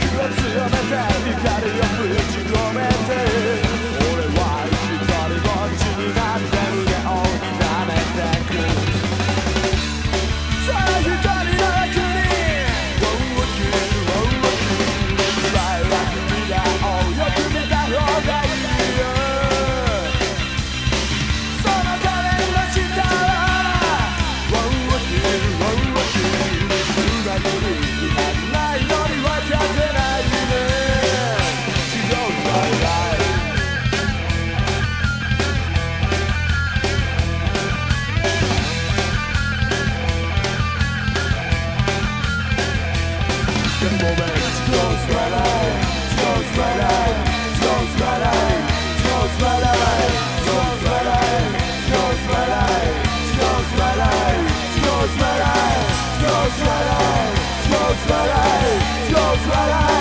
Korkup syömete, dipler That's what